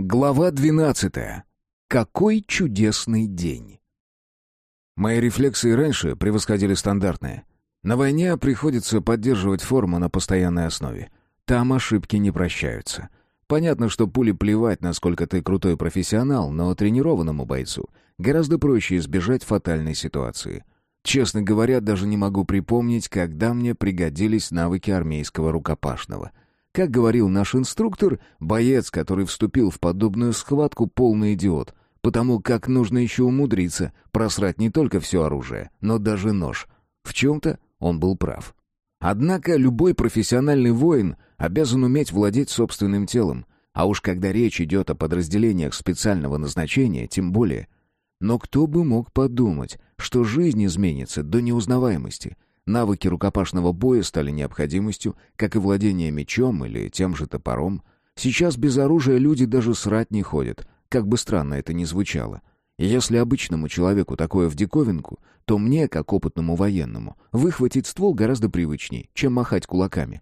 Глава 12. Какой чудесный день. Мои рефлексы раньше превосходили стандартные. На войне приходится поддерживать форму на постоянной основе. Там ошибки не прощаются. Понятно, что пули плевать, насколько ты крутой профессионал, но тренированному бойцу гораздо проще избежать фатальной ситуации. Честно говоря, даже не могу припомнить, когда мне пригодились навыки армейского рукопашного — как говорил наш инструктор, боец, который вступил в подобную схватку, полный идиот, потому как нужно еще умудриться просрать не только все оружие, но даже нож. В чем-то он был прав. Однако любой профессиональный воин обязан уметь владеть собственным телом, а уж когда речь идет о подразделениях специального назначения, тем более. Но кто бы мог подумать, что жизнь изменится до неузнаваемости — Навыки рукопашного боя стали необходимостью, как и владение мечом или тем же топором. Сейчас без оружия люди даже срать не ходят, как бы странно это ни звучало. Если обычному человеку такое в диковинку, то мне, как опытному военному, выхватить ствол гораздо привычней, чем махать кулаками.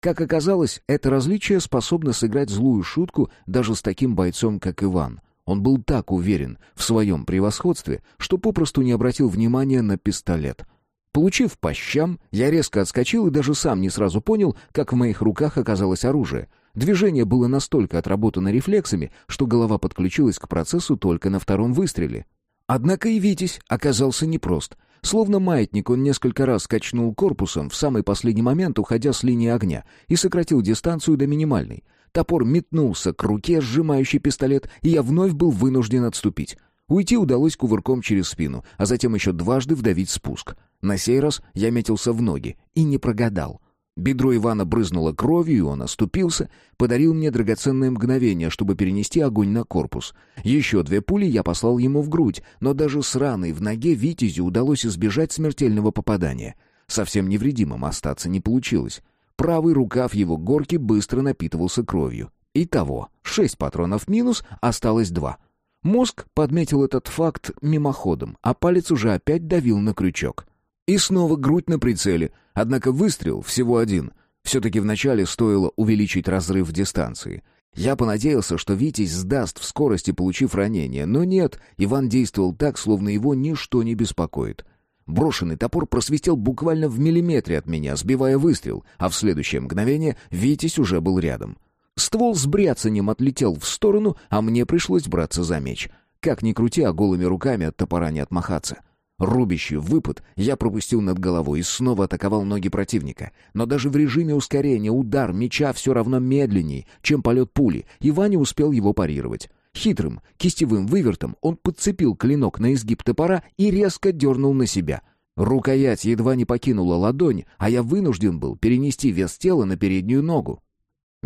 Как оказалось, это различие способно сыграть злую шутку даже с таким бойцом, как Иван. Он был так уверен в своем превосходстве, что попросту не обратил внимания на пистолет — Получив по щам, я резко отскочил и даже сам не сразу понял, как в моих руках оказалось оружие. Движение было настолько отработано рефлексами, что голова подключилась к процессу только на втором выстреле. Однако и Витязь оказался непрост. Словно маятник он несколько раз качнул корпусом, в самый последний момент уходя с линии огня, и сократил дистанцию до минимальной. Топор метнулся к руке, сжимающей пистолет, и я вновь был вынужден отступить. Уйти удалось кувырком через спину, а затем еще дважды вдавить спуск. На сей раз я метился в ноги и не прогадал. Бедро Ивана брызнуло кровью, он оступился, подарил мне драгоценное мгновение, чтобы перенести огонь на корпус. Еще две пули я послал ему в грудь, но даже с раной в ноге Витязю удалось избежать смертельного попадания. Совсем невредимым остаться не получилось. Правый рукав его горки быстро напитывался кровью. Итого, шесть патронов минус, осталось два — Мозг подметил этот факт мимоходом, а палец уже опять давил на крючок. И снова грудь на прицеле, однако выстрел всего один. Все-таки вначале стоило увеличить разрыв дистанции. Я понадеялся, что Витязь сдаст в скорости, получив ранение, но нет, Иван действовал так, словно его ничто не беспокоит. Брошенный топор просвистел буквально в миллиметре от меня, сбивая выстрел, а в следующее мгновение Витязь уже был рядом. Ствол с бряцанием отлетел в сторону, а мне пришлось браться за меч. Как ни крути, а голыми руками от топора не отмахаться. Рубящий выпад я пропустил над головой и снова атаковал ноги противника. Но даже в режиме ускорения удар меча все равно медленней, чем полет пули, и Ваня успел его парировать. Хитрым, кистевым вывертом он подцепил клинок на изгиб топора и резко дернул на себя. Рукоять едва не покинула ладонь, а я вынужден был перенести вес тела на переднюю ногу.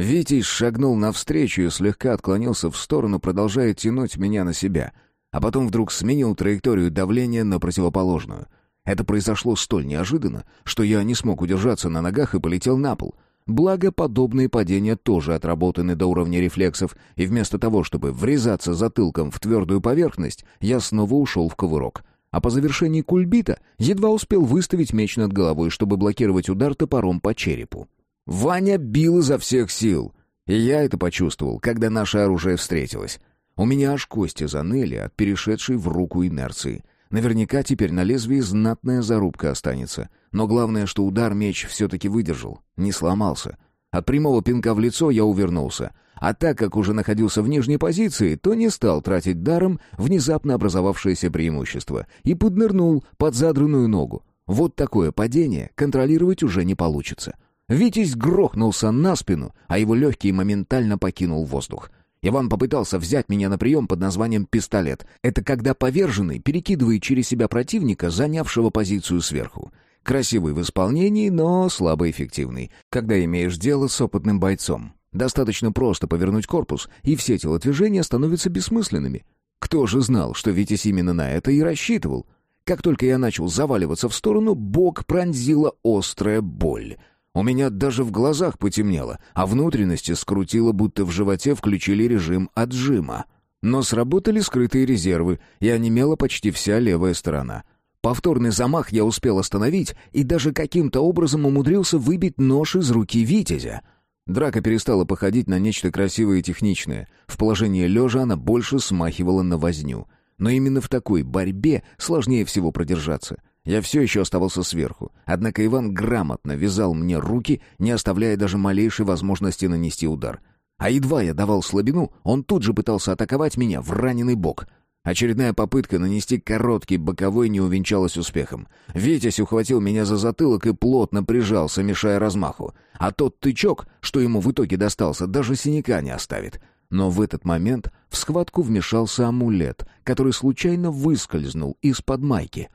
Витязь шагнул навстречу и слегка отклонился в сторону, продолжая тянуть меня на себя, а потом вдруг сменил траекторию давления на противоположную. Это произошло столь неожиданно, что я не смог удержаться на ногах и полетел на пол. Благо, подобные падения тоже отработаны до уровня рефлексов, и вместо того, чтобы врезаться затылком в твердую поверхность, я снова ушел в ковырок. А по завершении кульбита едва успел выставить меч над головой, чтобы блокировать удар топором по черепу. Ваня бил изо всех сил. И я это почувствовал, когда наше оружие встретилось. У меня аж кости заныли от перешедшей в руку инерции. Наверняка теперь на лезвии знатная зарубка останется. Но главное, что удар меч все-таки выдержал, не сломался. От прямого пинка в лицо я увернулся. А так как уже находился в нижней позиции, то не стал тратить даром внезапно образовавшееся преимущество и поднырнул под задранную ногу. Вот такое падение контролировать уже не получится. Витязь грохнулся на спину, а его легкий моментально покинул воздух. Иван попытался взять меня на прием под названием «пистолет». Это когда поверженный перекидывает через себя противника, занявшего позицию сверху. Красивый в исполнении, но слабо эффективный, когда имеешь дело с опытным бойцом. Достаточно просто повернуть корпус, и все телодвижения становятся бессмысленными. Кто же знал, что Витязь именно на это и рассчитывал? Как только я начал заваливаться в сторону, бок пронзила острая боль — у меня даже в глазах потемнело, а внутренности скрутило, будто в животе включили режим отжима. Но сработали скрытые резервы, и онемела почти вся левая сторона. Повторный замах я успел остановить и даже каким-то образом умудрился выбить нож из руки Витязя. Драка перестала походить на нечто красивое и техничное. В положении лежа она больше смахивала на возню. Но именно в такой борьбе сложнее всего продержаться. Я все еще оставался сверху, однако Иван грамотно вязал мне руки, не оставляя даже малейшей возможности нанести удар. А едва я давал слабину, он тут же пытался атаковать меня в раненый бок — Очередная попытка нанести короткий боковой не увенчалась успехом. Витязь ухватил меня за затылок и плотно прижался, мешая размаху. А тот тычок, что ему в итоге достался, даже синяка не оставит. Но в этот момент в схватку вмешался амулет, который случайно выскользнул из-под майки.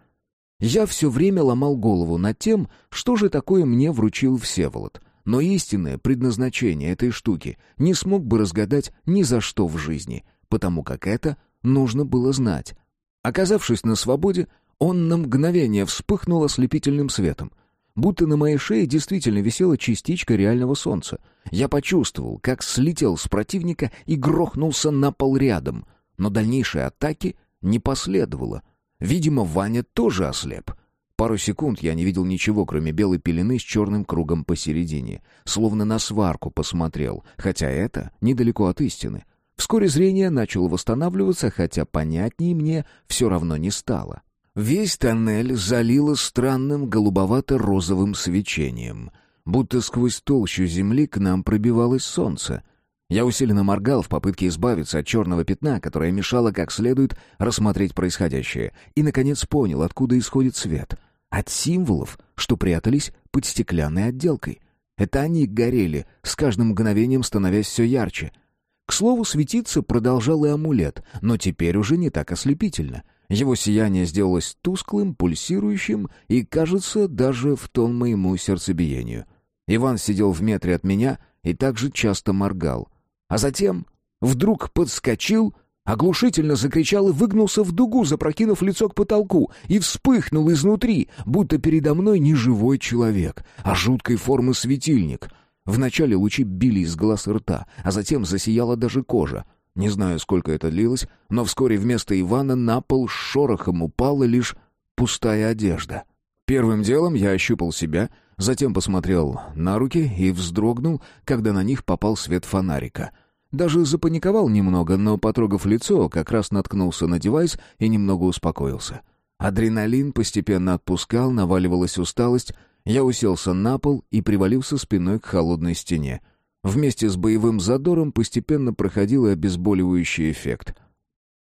Я все время ломал голову над тем, что же такое мне вручил Всеволод. Но истинное предназначение этой штуки не смог бы разгадать ни за что в жизни, потому как это нужно было знать. Оказавшись на свободе, он на мгновение вспыхнул ослепительным светом. Будто на моей шее действительно висела частичка реального солнца. Я почувствовал, как слетел с противника и грохнулся на пол рядом. Но дальнейшей атаки не последовало. Видимо, Ваня тоже ослеп. Пару секунд я не видел ничего, кроме белой пелены с черным кругом посередине. Словно на сварку посмотрел, хотя это недалеко от истины. Вскоре зрение начало восстанавливаться, хотя понятнее мне все равно не стало. Весь тоннель залило странным голубовато-розовым свечением, будто сквозь толщу земли к нам пробивалось солнце. Я усиленно моргал в попытке избавиться от черного пятна, которое мешало как следует рассмотреть происходящее, и, наконец, понял, откуда исходит свет. От символов, что прятались под стеклянной отделкой. Это они горели, с каждым мгновением становясь все ярче — к слову, светиться продолжал и амулет, но теперь уже не так ослепительно. Его сияние сделалось тусклым, пульсирующим и, кажется, даже в тон моему сердцебиению. Иван сидел в метре от меня и также часто моргал. А затем вдруг подскочил, оглушительно закричал и выгнулся в дугу, запрокинув лицо к потолку, и вспыхнул изнутри, будто передо мной не живой человек, а жуткой формы светильник — Вначале лучи били из глаз и рта, а затем засияла даже кожа. Не знаю, сколько это длилось, но вскоре вместо Ивана на пол шорохом упала лишь пустая одежда. Первым делом я ощупал себя, затем посмотрел на руки и вздрогнул, когда на них попал свет фонарика. Даже запаниковал немного, но, потрогав лицо, как раз наткнулся на девайс и немного успокоился. Адреналин постепенно отпускал, наваливалась усталость, я уселся на пол и привалился спиной к холодной стене. Вместе с боевым задором постепенно проходил и обезболивающий эффект.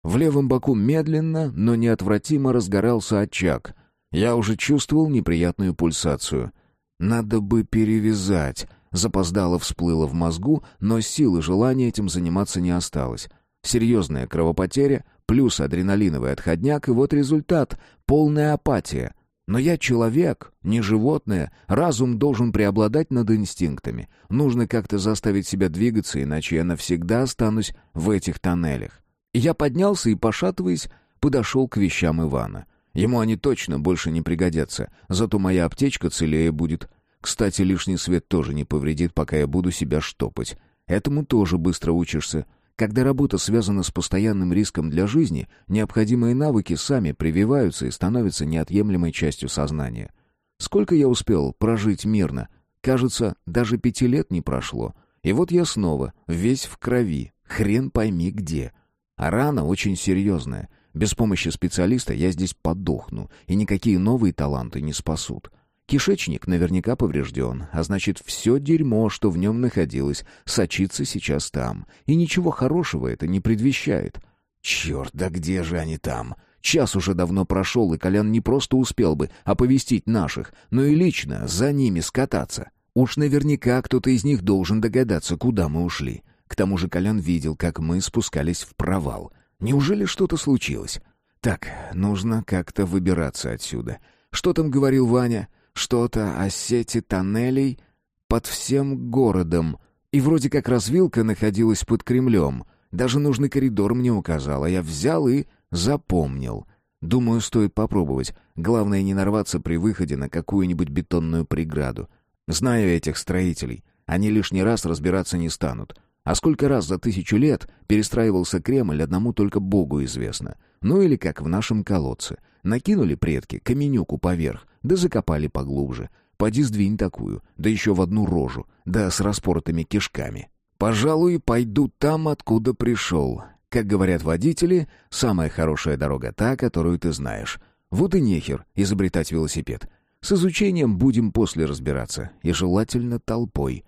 В левом боку медленно, но неотвратимо разгорался очаг. Я уже чувствовал неприятную пульсацию. «Надо бы перевязать», — запоздало всплыло в мозгу, но сил и желания этим заниматься не осталось. Серьезная кровопотеря, плюс адреналиновый отходняк, и вот результат — полная апатия. Но я человек, не животное, разум должен преобладать над инстинктами. Нужно как-то заставить себя двигаться, иначе я навсегда останусь в этих тоннелях. Я поднялся и, пошатываясь, подошел к вещам Ивана. Ему они точно больше не пригодятся, зато моя аптечка целее будет. Кстати, лишний свет тоже не повредит, пока я буду себя штопать. Этому тоже быстро учишься. Когда работа связана с постоянным риском для жизни, необходимые навыки сами прививаются и становятся неотъемлемой частью сознания. Сколько я успел прожить мирно? Кажется, даже пяти лет не прошло. И вот я снова, весь в крови, хрен пойми где. А рана очень серьезная. Без помощи специалиста я здесь подохну, и никакие новые таланты не спасут. Кишечник наверняка поврежден, а значит, все дерьмо, что в нем находилось, сочится сейчас там. И ничего хорошего это не предвещает. Черт, да где же они там? Час уже давно прошел, и Колян не просто успел бы оповестить наших, но и лично за ними скататься. Уж наверняка кто-то из них должен догадаться, куда мы ушли. К тому же Колян видел, как мы спускались в провал. Неужели что-то случилось? Так, нужно как-то выбираться отсюда. Что там говорил Ваня? Что-то о сети тоннелей под всем городом. И вроде как развилка находилась под Кремлем. Даже нужный коридор мне указал, а я взял и запомнил. Думаю, стоит попробовать. Главное не нарваться при выходе на какую-нибудь бетонную преграду. Знаю этих строителей. Они лишний раз разбираться не станут. А сколько раз за тысячу лет перестраивался Кремль, одному только Богу известно. Ну или как в нашем колодце. Накинули предки каменюку поверх, да закопали поглубже. Поди сдвинь такую, да еще в одну рожу, да с распоротыми кишками. Пожалуй, пойду там, откуда пришел. Как говорят водители, самая хорошая дорога та, которую ты знаешь. Вот и нехер изобретать велосипед. С изучением будем после разбираться, и желательно толпой.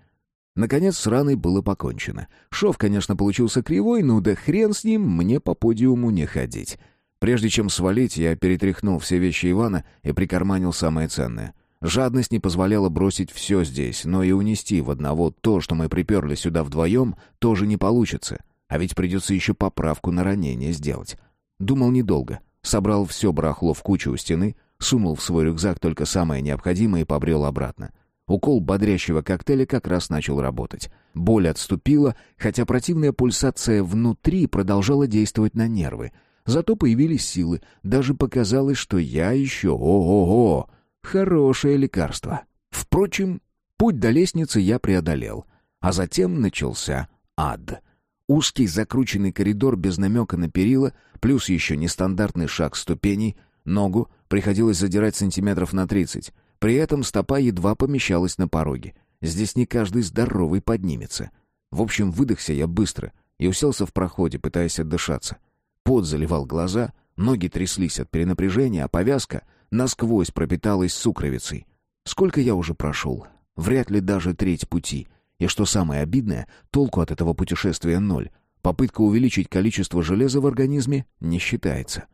Наконец с раной было покончено. Шов, конечно, получился кривой, но да хрен с ним, мне по подиуму не ходить. Прежде чем свалить, я перетряхнул все вещи Ивана и прикарманил самое ценное. Жадность не позволяла бросить все здесь, но и унести в одного то, что мы приперли сюда вдвоем, тоже не получится. А ведь придется еще поправку на ранение сделать. Думал недолго. Собрал все барахло в кучу у стены, сунул в свой рюкзак только самое необходимое и побрел обратно. Укол бодрящего коктейля как раз начал работать. Боль отступила, хотя противная пульсация внутри продолжала действовать на нервы. Зато появились силы. Даже показалось, что я еще ого-го. Хорошее лекарство. Впрочем, путь до лестницы я преодолел. А затем начался ад. Узкий закрученный коридор без намека на перила, плюс еще нестандартный шаг ступеней. Ногу приходилось задирать сантиметров на тридцать. При этом стопа едва помещалась на пороге. Здесь не каждый здоровый поднимется. В общем, выдохся я быстро и уселся в проходе, пытаясь отдышаться. Пот заливал глаза, ноги тряслись от перенапряжения, а повязка насквозь пропиталась сукровицей. Сколько я уже прошел? Вряд ли даже треть пути. И что самое обидное, толку от этого путешествия ноль. Попытка увеличить количество железа в организме не считается.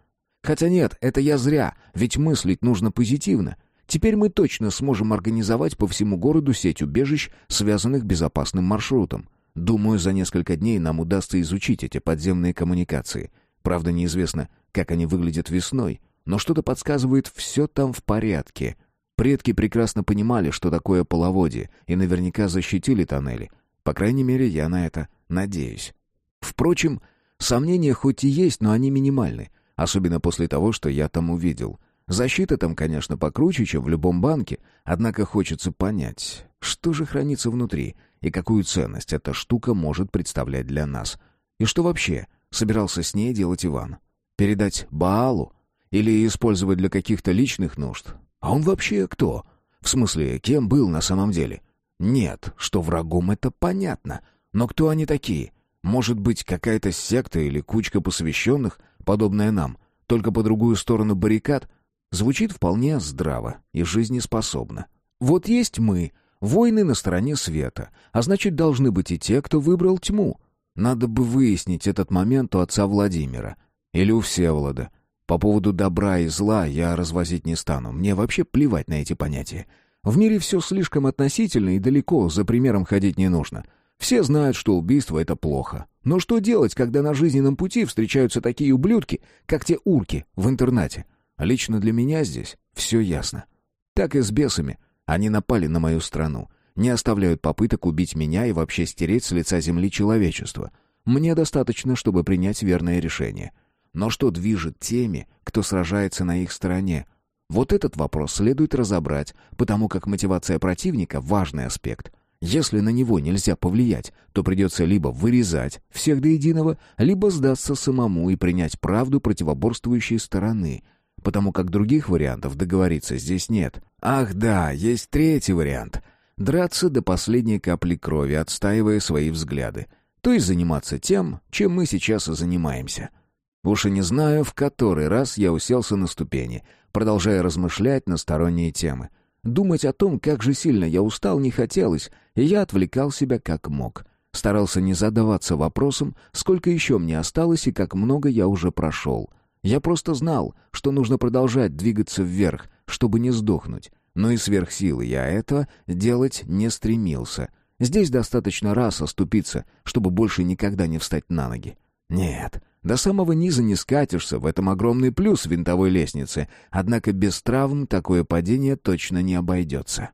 Хотя нет, это я зря, ведь мыслить нужно позитивно. Теперь мы точно сможем организовать по всему городу сеть убежищ, связанных безопасным маршрутом. Думаю, за несколько дней нам удастся изучить эти подземные коммуникации. Правда, неизвестно, как они выглядят весной, но что-то подсказывает, все там в порядке. Предки прекрасно понимали, что такое половодье, и наверняка защитили тоннели. По крайней мере, я на это надеюсь. Впрочем, сомнения хоть и есть, но они минимальны, особенно после того, что я там увидел — Защита там, конечно, покруче, чем в любом банке, однако хочется понять, что же хранится внутри и какую ценность эта штука может представлять для нас. И что вообще собирался с ней делать Иван? Передать Баалу? Или использовать для каких-то личных нужд? А он вообще кто? В смысле, кем был на самом деле? Нет, что врагом это понятно. Но кто они такие? Может быть, какая-то секта или кучка посвященных, подобная нам, только по другую сторону баррикад — Звучит вполне здраво и жизнеспособно. Вот есть мы, воины на стороне света, а значит, должны быть и те, кто выбрал тьму. Надо бы выяснить этот момент у отца Владимира или у Всеволода. По поводу добра и зла я развозить не стану, мне вообще плевать на эти понятия. В мире все слишком относительно и далеко, за примером ходить не нужно. Все знают, что убийство — это плохо. Но что делать, когда на жизненном пути встречаются такие ублюдки, как те урки в интернате? Лично для меня здесь все ясно. Так и с бесами. Они напали на мою страну. Не оставляют попыток убить меня и вообще стереть с лица земли человечество. Мне достаточно, чтобы принять верное решение. Но что движет теми, кто сражается на их стороне? Вот этот вопрос следует разобрать, потому как мотивация противника — важный аспект. Если на него нельзя повлиять, то придется либо вырезать всех до единого, либо сдаться самому и принять правду противоборствующей стороны — потому как других вариантов договориться здесь нет. Ах да, есть третий вариант. Драться до последней капли крови, отстаивая свои взгляды. То есть заниматься тем, чем мы сейчас и занимаемся. Уж и не знаю, в который раз я уселся на ступени, продолжая размышлять на сторонние темы. Думать о том, как же сильно я устал, не хотелось, и я отвлекал себя как мог. Старался не задаваться вопросом, сколько еще мне осталось и как много я уже прошел. Я просто знал, что нужно продолжать двигаться вверх, чтобы не сдохнуть. Но и сверхсилы я это делать не стремился. Здесь достаточно раз оступиться, чтобы больше никогда не встать на ноги. Нет, до самого низа не скатишься, в этом огромный плюс винтовой лестницы, однако без травм такое падение точно не обойдется.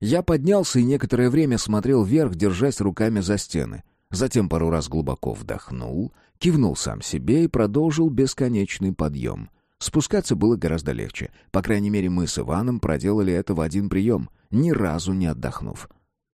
Я поднялся и некоторое время смотрел вверх, держась руками за стены. Затем пару раз глубоко вдохнул — Кивнул сам себе и продолжил бесконечный подъем. Спускаться было гораздо легче. По крайней мере, мы с Иваном проделали это в один прием, ни разу не отдохнув.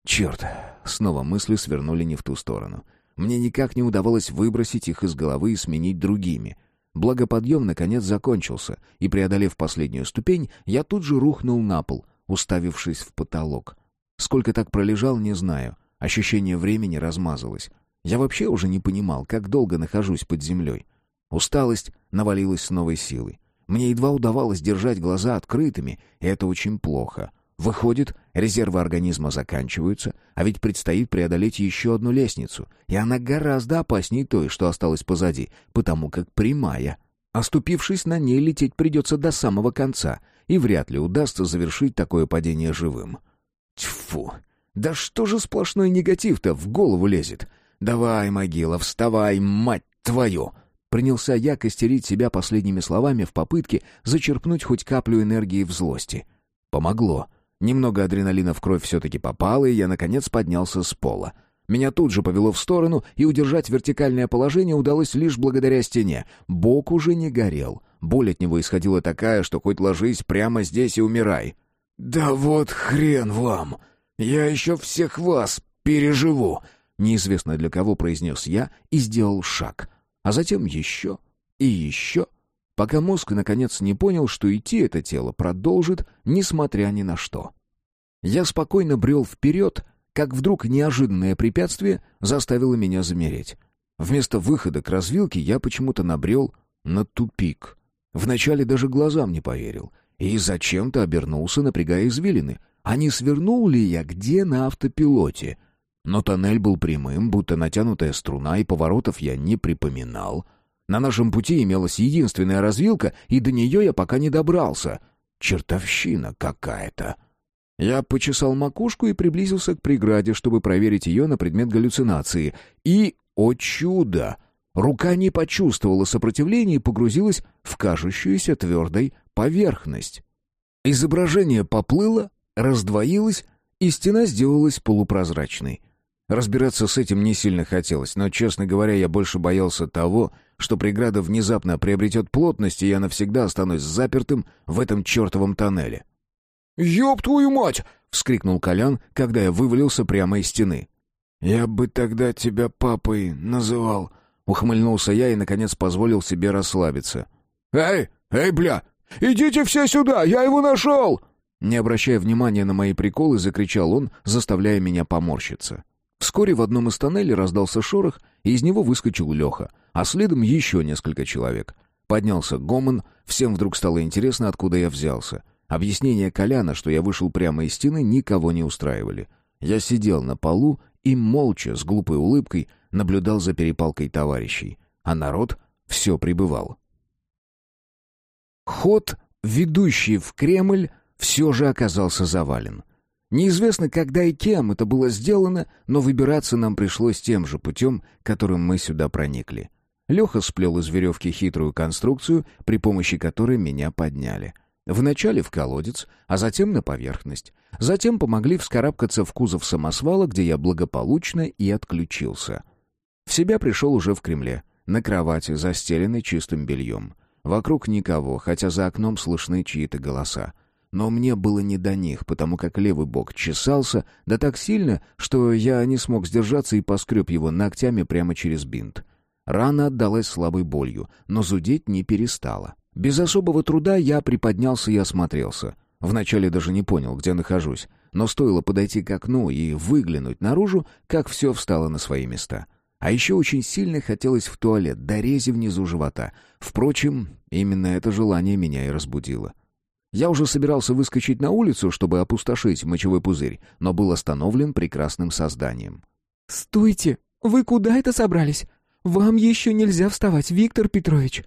Черт, снова мысли свернули не в ту сторону. Мне никак не удавалось выбросить их из головы и сменить другими. Благо подъем наконец закончился, и, преодолев последнюю ступень, я тут же рухнул на пол, уставившись в потолок. Сколько так пролежал, не знаю. Ощущение времени размазалось. Я вообще уже не понимал, как долго нахожусь под землей. Усталость навалилась с новой силой. Мне едва удавалось держать глаза открытыми, и это очень плохо. Выходит, резервы организма заканчиваются, а ведь предстоит преодолеть еще одну лестницу, и она гораздо опаснее той, что осталась позади, потому как прямая. Оступившись на ней, лететь придется до самого конца, и вряд ли удастся завершить такое падение живым. Тьфу! Да что же сплошной негатив-то в голову лезет? Давай, могила, вставай, мать твою! Принялся я костерить себя последними словами в попытке зачерпнуть хоть каплю энергии в злости. Помогло. Немного адреналина в кровь все-таки попало, и я, наконец, поднялся с пола. Меня тут же повело в сторону, и удержать вертикальное положение удалось лишь благодаря стене. Бок уже не горел. Боль от него исходила такая, что хоть ложись прямо здесь и умирай. «Да вот хрен вам! Я еще всех вас переживу!» Неизвестно для кого произнес я и сделал шаг — а затем еще и еще, пока мозг наконец не понял, что идти это тело продолжит, несмотря ни на что. Я спокойно брел вперед, как вдруг неожиданное препятствие заставило меня замереть. Вместо выхода к развилке я почему-то набрел на тупик. Вначале даже глазам не поверил. И зачем-то обернулся, напрягая извилины. А не свернул ли я где на автопилоте — но тоннель был прямым, будто натянутая струна, и поворотов я не припоминал. На нашем пути имелась единственная развилка, и до нее я пока не добрался. Чертовщина какая-то. Я почесал макушку и приблизился к преграде, чтобы проверить ее на предмет галлюцинации. И, о чудо! Рука не почувствовала сопротивления и погрузилась в кажущуюся твердой поверхность. Изображение поплыло, раздвоилось, и стена сделалась полупрозрачной. Разбираться с этим не сильно хотелось, но, честно говоря, я больше боялся того, что преграда внезапно приобретет плотность, и я навсегда останусь запертым в этом чертовом тоннеле. «Ёб твою мать!» — вскрикнул Колян, когда я вывалился прямо из стены. «Я бы тогда тебя папой называл», — ухмыльнулся я и, наконец, позволил себе расслабиться. «Эй, эй, бля! Идите все сюда! Я его нашел!» Не обращая внимания на мои приколы, закричал он, заставляя меня поморщиться. Вскоре в одном из тоннелей раздался шорох, и из него выскочил Леха, а следом еще несколько человек. Поднялся гомон, всем вдруг стало интересно, откуда я взялся. Объяснения Коляна, что я вышел прямо из стены, никого не устраивали. Я сидел на полу и молча, с глупой улыбкой, наблюдал за перепалкой товарищей. А народ все прибывал. Ход, ведущий в Кремль, все же оказался завален. Неизвестно, когда и кем это было сделано, но выбираться нам пришлось тем же путем, которым мы сюда проникли. Леха сплел из веревки хитрую конструкцию, при помощи которой меня подняли. Вначале в колодец, а затем на поверхность. Затем помогли вскарабкаться в кузов самосвала, где я благополучно и отключился. В себя пришел уже в Кремле, на кровати, застеленной чистым бельем. Вокруг никого, хотя за окном слышны чьи-то голоса. Но мне было не до них, потому как левый бок чесался, да так сильно, что я не смог сдержаться и поскреб его ногтями прямо через бинт. Рана отдалась слабой болью, но зудеть не перестала. Без особого труда я приподнялся и осмотрелся. Вначале даже не понял, где нахожусь, но стоило подойти к окну и выглянуть наружу, как все встало на свои места. А еще очень сильно хотелось в туалет, до внизу живота. Впрочем, именно это желание меня и разбудило. Я уже собирался выскочить на улицу, чтобы опустошить мочевой пузырь, но был остановлен прекрасным созданием. «Стойте! Вы куда это собрались? Вам еще нельзя вставать, Виктор Петрович!»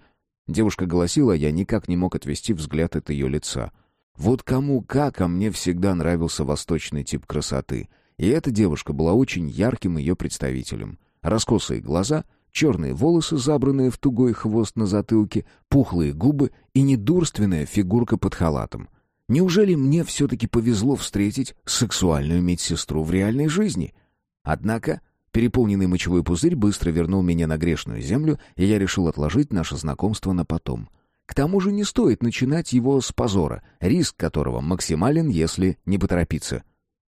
Девушка голосила, я никак не мог отвести взгляд от ее лица. Вот кому как, а мне всегда нравился восточный тип красоты. И эта девушка была очень ярким ее представителем. Раскосые глаза — черные волосы, забранные в тугой хвост на затылке, пухлые губы и недурственная фигурка под халатом. Неужели мне все-таки повезло встретить сексуальную медсестру в реальной жизни? Однако переполненный мочевой пузырь быстро вернул меня на грешную землю, и я решил отложить наше знакомство на потом. К тому же не стоит начинать его с позора, риск которого максимален, если не поторопиться.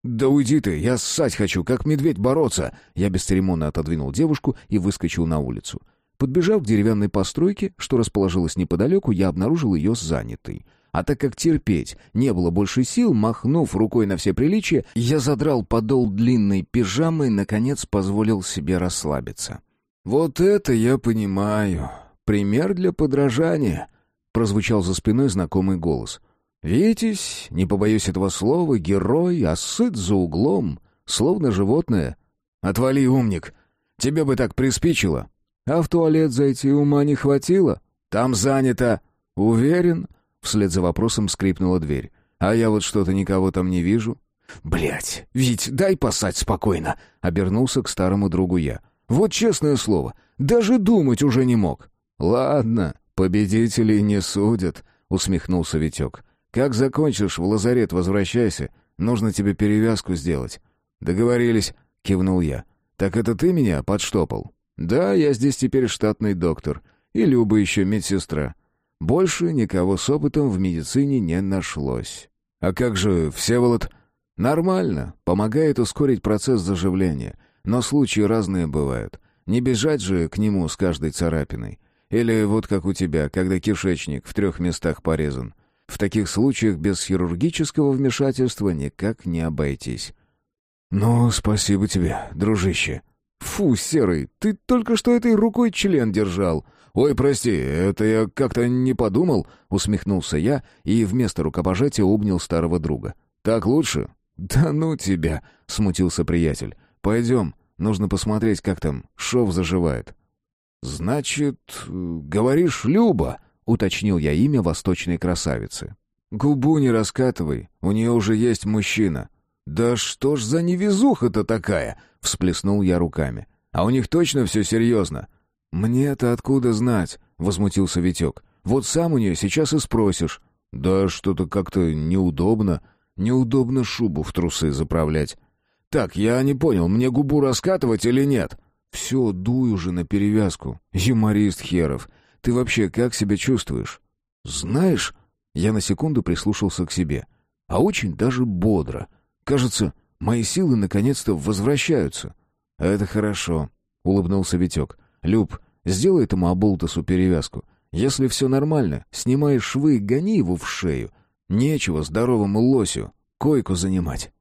«Да уйди ты, я ссать хочу, как медведь бороться!» Я бесцеремонно отодвинул девушку и выскочил на улицу. Подбежав к деревянной постройке, что расположилась неподалеку, я обнаружил ее занятой. А так как терпеть не было больше сил, махнув рукой на все приличия, я задрал подол длинной пижамы и, наконец, позволил себе расслабиться. «Вот это я понимаю. Пример для подражания», — прозвучал за спиной знакомый голос. «Витязь, не побоюсь этого слова, герой, а сыт за углом, словно животное. Отвали, умник, тебе бы так приспичило. А в туалет зайти ума не хватило? Там занято. Уверен?» Вслед за вопросом скрипнула дверь. «А я вот что-то никого там не вижу». Блять, Вить, дай посать спокойно!» — обернулся к старому другу я. «Вот честное слово, даже думать уже не мог». «Ладно, победителей не судят», — усмехнулся Витек. «Как закончишь, в лазарет возвращайся. Нужно тебе перевязку сделать». «Договорились», — кивнул я. «Так это ты меня подштопал?» «Да, я здесь теперь штатный доктор. И Люба еще медсестра. Больше никого с опытом в медицине не нашлось. А как же Всеволод? Нормально, помогает ускорить процесс заживления. Но случаи разные бывают. Не бежать же к нему с каждой царапиной. Или вот как у тебя, когда кишечник в трех местах порезан. В таких случаях без хирургического вмешательства никак не обойтись. «Ну, спасибо тебе, дружище». «Фу, Серый, ты только что этой рукой член держал. «Ой, прости, это я как-то не подумал», — усмехнулся я и вместо рукопожатия обнял старого друга. «Так лучше?» «Да ну тебя», — смутился приятель. «Пойдем, нужно посмотреть, как там шов заживает». «Значит, говоришь, Люба?» — уточнил я имя восточной красавицы. «Губу не раскатывай, у нее уже есть мужчина». «Да что ж за невезуха-то такая?» — всплеснул я руками. «А у них точно все серьезно. «Мне-то откуда знать?» — возмутился Витек. «Вот сам у нее сейчас и спросишь». «Да что-то как-то неудобно. Неудобно шубу в трусы заправлять». «Так, я не понял, мне губу раскатывать или нет?» «Все, дуй уже на перевязку. Юморист херов. Ты вообще как себя чувствуешь?» «Знаешь...» Я на секунду прислушался к себе. «А очень даже бодро. Кажется, мои силы наконец-то возвращаются». «Это хорошо», — улыбнулся Витек. «Люб, сделай этому оболтусу перевязку. Если все нормально, снимай швы и гони его в шею. Нечего здоровому лосю койку занимать».